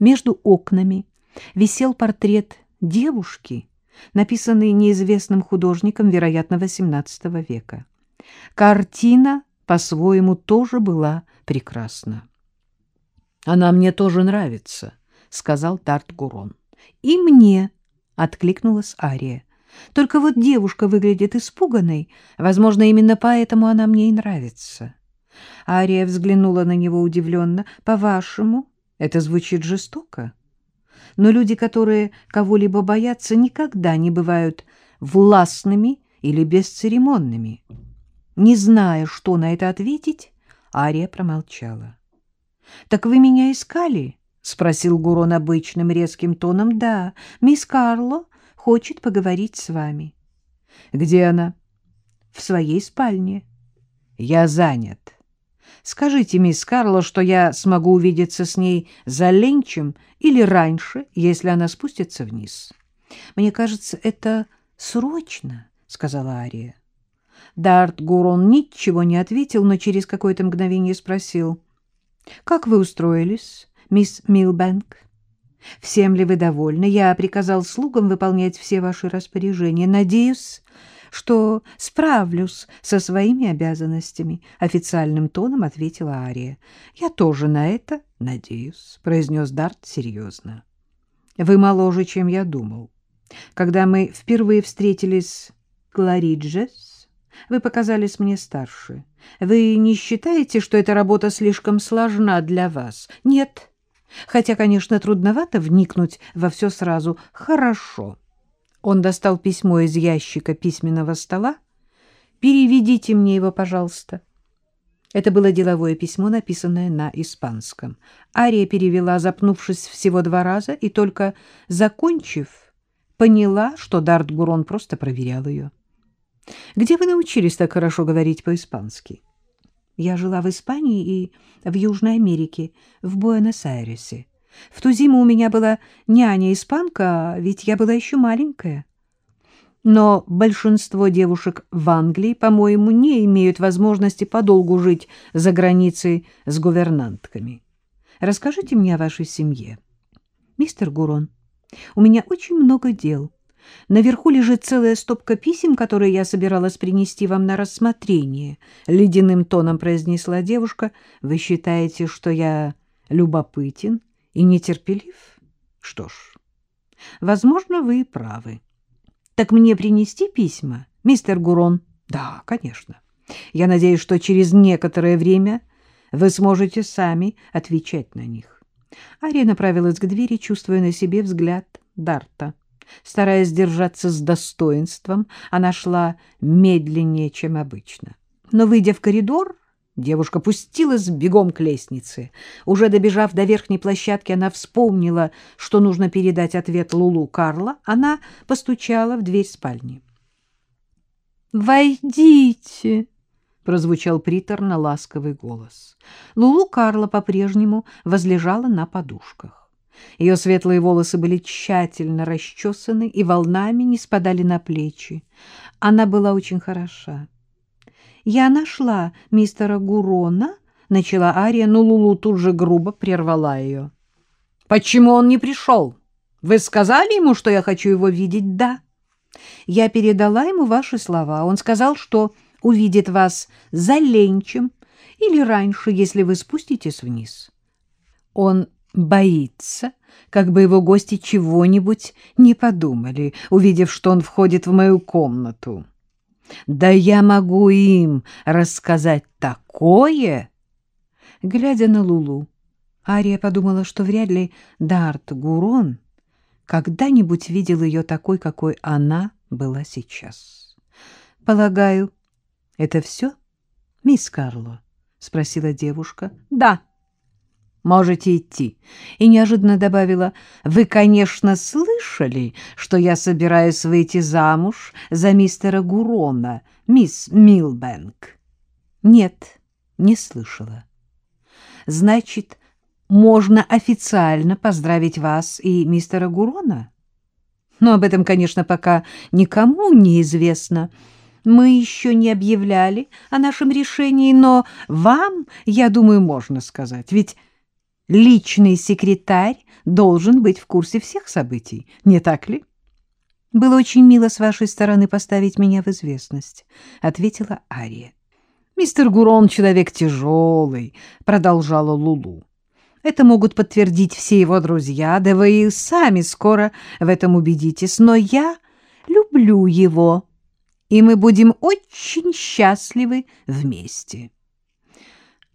Между окнами висел портрет девушки, написанный неизвестным художником, вероятно, XVIII века. Картина по-своему тоже была прекрасна. «Она мне тоже нравится», — сказал Тарт-Гурон. «И мне», — откликнулась Ария. «Только вот девушка выглядит испуганной. Возможно, именно поэтому она мне и нравится». Ария взглянула на него удивленно. «По-вашему, это звучит жестоко?» Но люди, которые кого-либо боятся, никогда не бывают властными или бесцеремонными. Не зная, что на это ответить, Ария промолчала. — Так вы меня искали? — спросил Гурон обычным резким тоном. — Да, мисс Карло хочет поговорить с вами. — Где она? — В своей спальне. — Я занят. Скажите, мисс Карло, что я смогу увидеться с ней за ленчем или раньше, если она спустится вниз. — Мне кажется, это срочно, — сказала Ария. Дарт Гурон ничего не ответил, но через какое-то мгновение спросил. — Как вы устроились, мисс Милбэнк? — Всем ли вы довольны? Я приказал слугам выполнять все ваши распоряжения. Надеюсь, что справлюсь со своими обязанностями, — официальным тоном ответила Ария. — Я тоже на это надеюсь, — произнес Дарт серьезно. — Вы моложе, чем я думал. Когда мы впервые встретились Клариджес, вы показались мне старше. Вы не считаете, что эта работа слишком сложна для вас? Нет. Хотя, конечно, трудновато вникнуть во все сразу. Хорошо. Он достал письмо из ящика письменного стола. «Переведите мне его, пожалуйста». Это было деловое письмо, написанное на испанском. Ария перевела, запнувшись всего два раза, и только закончив, поняла, что Дарт Гурон просто проверял ее. «Где вы научились так хорошо говорить по-испански?» «Я жила в Испании и в Южной Америке, в Буэнос-Айресе. В ту зиму у меня была няня-испанка, ведь я была еще маленькая. Но большинство девушек в Англии, по-моему, не имеют возможности подолгу жить за границей с гувернантками. Расскажите мне о вашей семье. Мистер Гурон, у меня очень много дел. Наверху лежит целая стопка писем, которые я собиралась принести вам на рассмотрение. Ледяным тоном произнесла девушка. Вы считаете, что я любопытен? И нетерпелив? Что ж, возможно, вы и правы. Так мне принести письма, мистер Гурон? Да, конечно. Я надеюсь, что через некоторое время вы сможете сами отвечать на них. Ария направилась к двери, чувствуя на себе взгляд Дарта. Стараясь держаться с достоинством, она шла медленнее, чем обычно. Но, выйдя в коридор, Девушка пустилась бегом к лестнице. Уже добежав до верхней площадки, она вспомнила, что нужно передать ответ Лулу Карла. Она постучала в дверь спальни. «Войдите!» — прозвучал приторно-ласковый голос. Лулу Карла по-прежнему возлежала на подушках. Ее светлые волосы были тщательно расчесаны и волнами не спадали на плечи. Она была очень хороша. «Я нашла мистера Гурона», — начала Ария, но Лулу тут же грубо прервала ее. «Почему он не пришел? Вы сказали ему, что я хочу его видеть?» «Да». «Я передала ему ваши слова. Он сказал, что увидит вас за ленчем или раньше, если вы спуститесь вниз. Он боится, как бы его гости чего-нибудь не подумали, увидев, что он входит в мою комнату». Да я могу им рассказать такое! Глядя на Лулу, Ария подумала, что вряд ли Дарт Гурон когда-нибудь видел ее такой, какой она была сейчас. — Полагаю, это все, мисс Карло? — спросила девушка. — Да. — Можете идти. И неожиданно добавила, вы, конечно, слышали, что я собираюсь выйти замуж за мистера Гурона, мисс Милбэнк? Нет, не слышала. Значит, можно официально поздравить вас и мистера Гурона? Но об этом, конечно, пока никому не известно. Мы еще не объявляли о нашем решении, но вам, я думаю, можно сказать, ведь личный секретарь должен быть в курсе всех событий, не так ли? — Было очень мило с вашей стороны поставить меня в известность, — ответила Ария. — Мистер Гурон человек тяжелый, — продолжала Лулу. — Это могут подтвердить все его друзья, да вы и сами скоро в этом убедитесь. Но я люблю его, и мы будем очень счастливы вместе.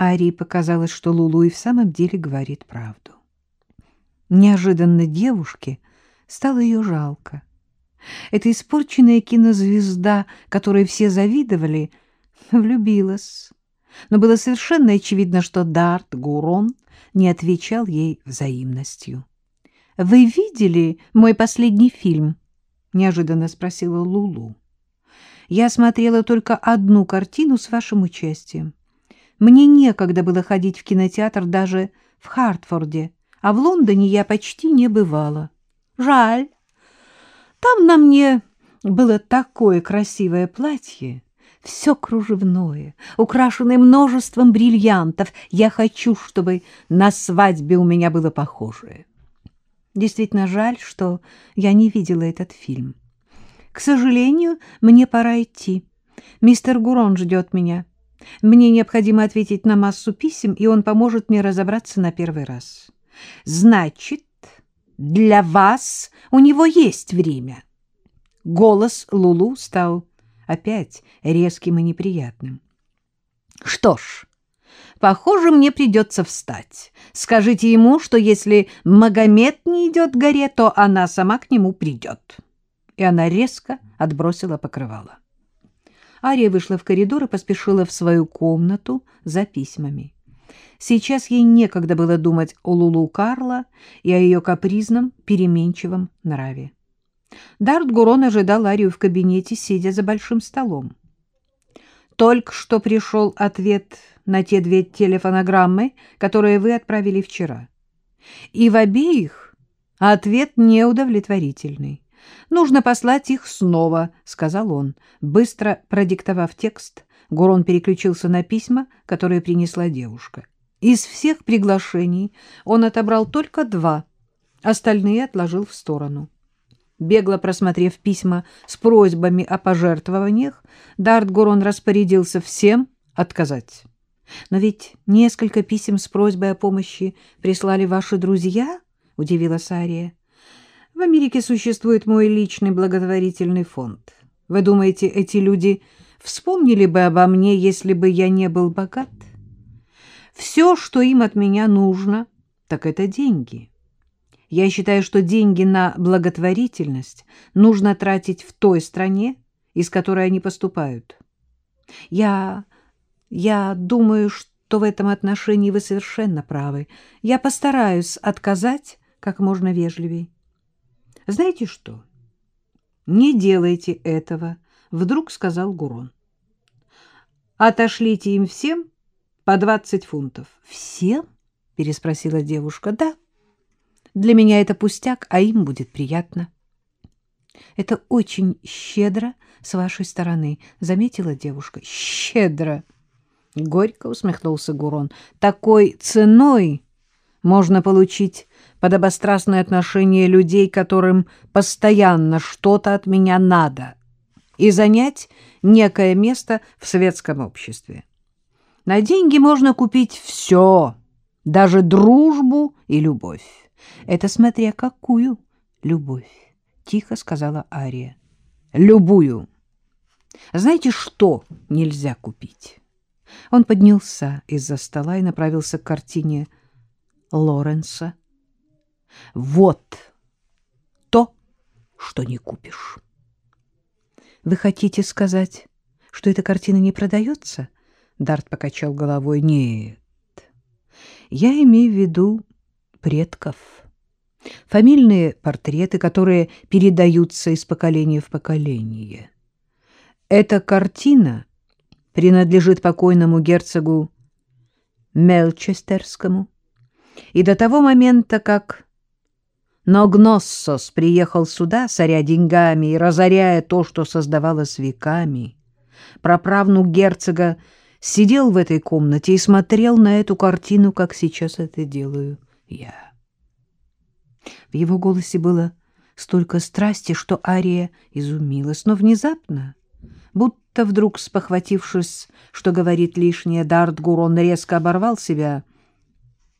Арии показалось, что Лулу и в самом деле говорит правду. Неожиданно девушке стало ее жалко. Эта испорченная кинозвезда, которой все завидовали, влюбилась. Но было совершенно очевидно, что Дарт Гурон не отвечал ей взаимностью. — Вы видели мой последний фильм? — неожиданно спросила Лулу. — Я смотрела только одну картину с вашим участием. Мне некогда было ходить в кинотеатр даже в Хартфорде, а в Лондоне я почти не бывала. Жаль. Там на мне было такое красивое платье, все кружевное, украшенное множеством бриллиантов. Я хочу, чтобы на свадьбе у меня было похожее. Действительно жаль, что я не видела этот фильм. К сожалению, мне пора идти. Мистер Гурон ждет меня. Мне необходимо ответить на массу писем, и он поможет мне разобраться на первый раз. Значит, для вас у него есть время. Голос Лулу стал опять резким и неприятным. Что ж, похоже, мне придется встать. Скажите ему, что если Магомед не идет к горе, то она сама к нему придет. И она резко отбросила покрывало. Ария вышла в коридор и поспешила в свою комнату за письмами. Сейчас ей некогда было думать о Лулу Карла и о ее капризном, переменчивом нраве. Дарт Гурон ожидал Арию в кабинете, сидя за большим столом. «Только что пришел ответ на те две телефонограммы, которые вы отправили вчера. И в обеих ответ неудовлетворительный. Нужно послать их снова», — сказал он. Быстро продиктовав текст, Гурон переключился на письма, которые принесла девушка. Из всех приглашений он отобрал только два, остальные отложил в сторону. Бегло просмотрев письма с просьбами о пожертвованиях, Дарт Гурон распорядился всем отказать. — Но ведь несколько писем с просьбой о помощи прислали ваши друзья, — удивилась Ария. — В Америке существует мой личный благотворительный фонд. Вы думаете, эти люди вспомнили бы обо мне, если бы я не был богат? — все, что им от меня нужно, так это деньги. Я считаю, что деньги на благотворительность нужно тратить в той стране, из которой они поступают. Я... я думаю, что в этом отношении вы совершенно правы. Я постараюсь отказать как можно вежливей. Знаете что? Не делайте этого, — вдруг сказал Гурон. Отошлите им всем по двадцать фунтов. Всем? переспросила девушка. Да. Для меня это пустяк, а им будет приятно. Это очень щедро с вашей стороны, заметила девушка. Щедро. Горько усмехнулся Гурон. Такой ценой можно получить подобострастное отношение людей, которым постоянно что-то от меня надо, и занять некое место в светском обществе. На деньги можно купить все, даже дружбу и любовь. Это смотря какую любовь, — тихо сказала Ария. Любую. Знаете, что нельзя купить? Он поднялся из-за стола и направился к картине Лоренса. Вот то, что не купишь. Вы хотите сказать, что эта картина не продается? — Дарт покачал головой. Нет, я имею в виду предков. Фамильные портреты, которые передаются из поколения в поколение. Эта картина принадлежит покойному герцогу Мелчестерскому. И до того момента, как Ногноссос приехал сюда, соря деньгами и разоряя то, что создавалось веками, праправнук герцога сидел в этой комнате и смотрел на эту картину, как сейчас это делаю я. В его голосе было столько страсти, что Ария изумилась, но внезапно, будто вдруг спохватившись, что говорит лишнее, Дарт Гурон резко оборвал себя.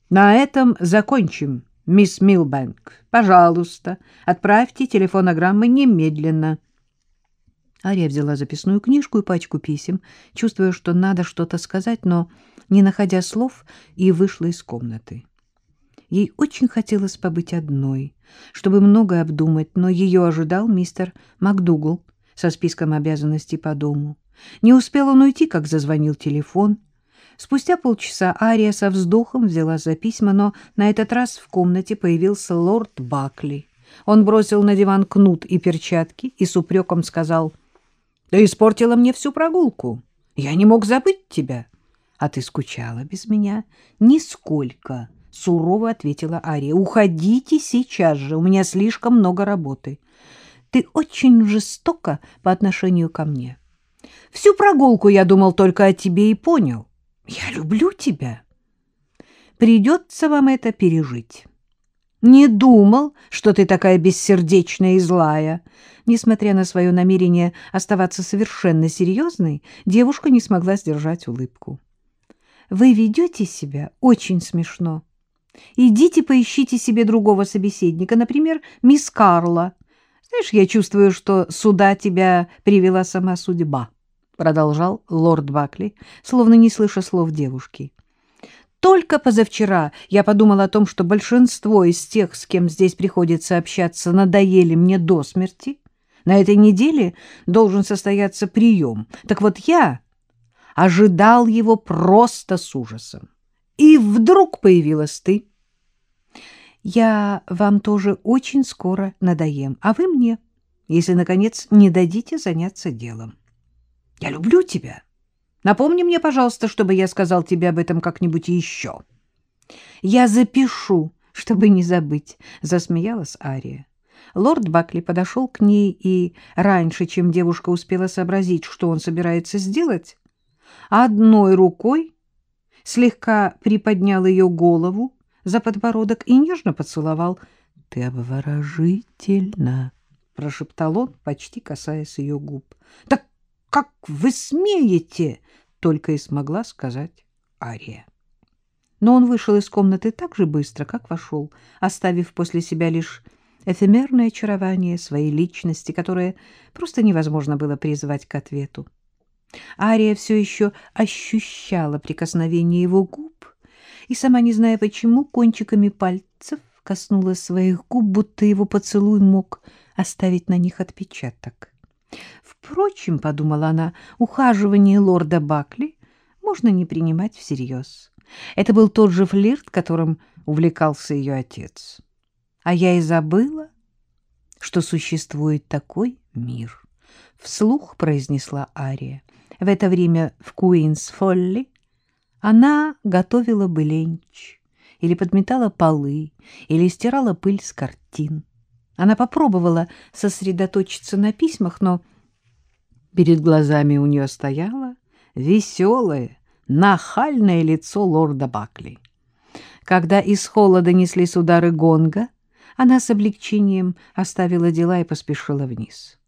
«На этом закончим, мисс Милбэнк. Пожалуйста, отправьте телефонограммы немедленно». Ария взяла записную книжку и пачку писем, чувствуя, что надо что-то сказать, но не находя слов, и вышла из комнаты. Ей очень хотелось побыть одной, чтобы многое обдумать, но ее ожидал мистер МакДугал со списком обязанностей по дому. Не успел он уйти, как зазвонил телефон. Спустя полчаса Ария со вздохом взяла за письма, но на этот раз в комнате появился лорд Бакли. Он бросил на диван кнут и перчатки и с упреком сказал, «Ты испортила мне всю прогулку. Я не мог забыть тебя». «А ты скучала без меня?» «Нисколько», — сурово ответила Ария. «Уходите сейчас же, у меня слишком много работы. Ты очень жестоко по отношению ко мне. Всю прогулку я думал только о тебе и понял. Я люблю тебя. Придется вам это пережить». Не думал, что ты такая бессердечная и злая. Несмотря на свое намерение оставаться совершенно серьезной, девушка не смогла сдержать улыбку. Вы ведете себя очень смешно. Идите поищите себе другого собеседника, например, мисс Карла. Знаешь, я чувствую, что сюда тебя привела сама судьба, — продолжал лорд Бакли, словно не слыша слов девушки. Только позавчера я подумал о том, что большинство из тех, с кем здесь приходится общаться, надоели мне до смерти. На этой неделе должен состояться прием. Так вот я ожидал его просто с ужасом. И вдруг появилась ты. Я вам тоже очень скоро надоем, а вы мне, если, наконец, не дадите заняться делом. Я люблю тебя. Напомни мне, пожалуйста, чтобы я сказал тебе об этом как-нибудь еще. Я запишу, чтобы не забыть, — засмеялась Ария. Лорд Бакли подошел к ней и, раньше, чем девушка успела сообразить, что он собирается сделать, одной рукой слегка приподнял ее голову за подбородок и нежно поцеловал. — Ты обворожительна, — прошептал он, почти касаясь ее губ. — Так как вы смеете? — только и смогла сказать Ария. Но он вышел из комнаты так же быстро, как вошел, оставив после себя лишь эфемерное очарование своей личности, которое просто невозможно было призвать к ответу. Ария все еще ощущала прикосновение его губ и, сама не зная почему, кончиками пальцев коснулась своих губ, будто его поцелуй мог оставить на них отпечаток. Впрочем, — подумала она, — ухаживание лорда Бакли можно не принимать всерьез. Это был тот же флирт, которым увлекался ее отец. А я и забыла, что существует такой мир. Вслух произнесла Ария. В это время в Куинс-Фолли она готовила бы ленч, или подметала полы, или стирала пыль с картин. Она попробовала сосредоточиться на письмах, но перед глазами у нее стояло веселое, нахальное лицо лорда Бакли. Когда из холода неслись удары гонга, она с облегчением оставила дела и поспешила вниз.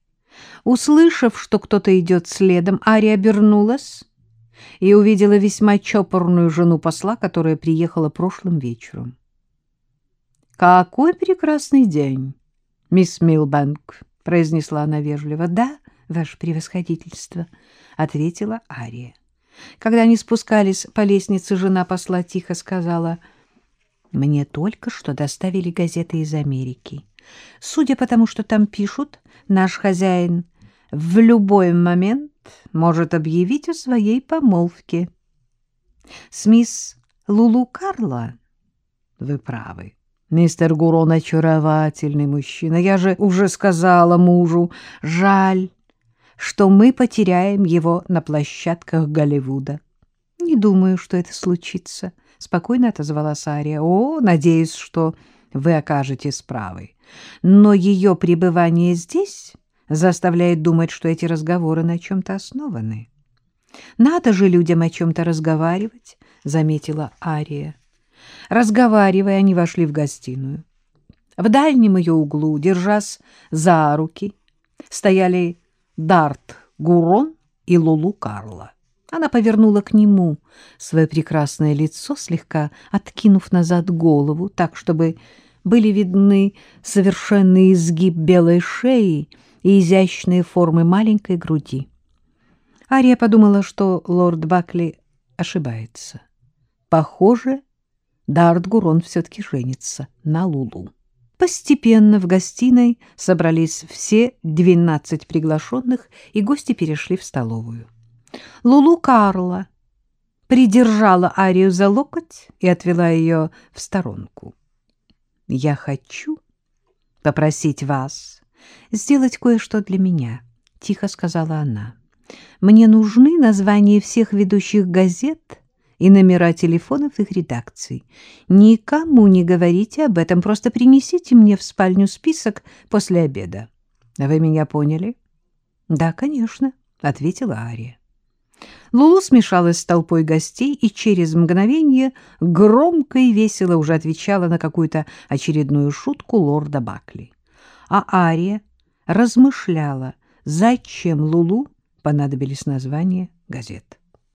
Услышав, что кто-то идет следом, Ария обернулась и увидела весьма чопорную жену посла, которая приехала прошлым вечером. «Какой прекрасный день, мисс Милбэнк!» — произнесла она вежливо. «Да, ваше превосходительство», — ответила Ария. Когда они спускались по лестнице, жена посла тихо сказала, «Мне только что доставили газеты из Америки. Судя по тому, что там пишут, наш хозяин в любой момент может объявить о своей помолвке. С мисс Лулу Карла вы правы. Мистер Гурон очаровательный мужчина. Я же уже сказала мужу, жаль, что мы потеряем его на площадках Голливуда. Не думаю, что это случится, — спокойно отозвалась Ария. О, надеюсь, что вы окажетесь правы. Но ее пребывание здесь заставляет думать, что эти разговоры на чем-то основаны. «Надо же людям о чем-то разговаривать», — заметила Ария. Разговаривая, они вошли в гостиную. В дальнем ее углу, держась за руки, стояли Дарт Гурон и Лулу Карла. Она повернула к нему свое прекрасное лицо, слегка откинув назад голову, так, чтобы были видны совершенный изгиб белой шеи и изящные формы маленькой груди. Ария подумала, что лорд Бакли ошибается. Похоже, Дарт Гурон все-таки женится на Лулу. Постепенно в гостиной собрались все двенадцать приглашенных, и гости перешли в столовую. Лулу Карла придержала Арию за локоть и отвела ее в сторонку. — Я хочу попросить вас сделать кое-что для меня, — тихо сказала она. — Мне нужны названия всех ведущих газет и номера телефонов их редакций. Никому не говорите об этом, просто принесите мне в спальню список после обеда. Вы меня поняли? — Да, конечно, — ответила Ария. Лулу смешалась с толпой гостей и через мгновение громко и весело уже отвечала на какую-то очередную шутку лорда Бакли. А Ария размышляла, зачем Лулу понадобились названия газет.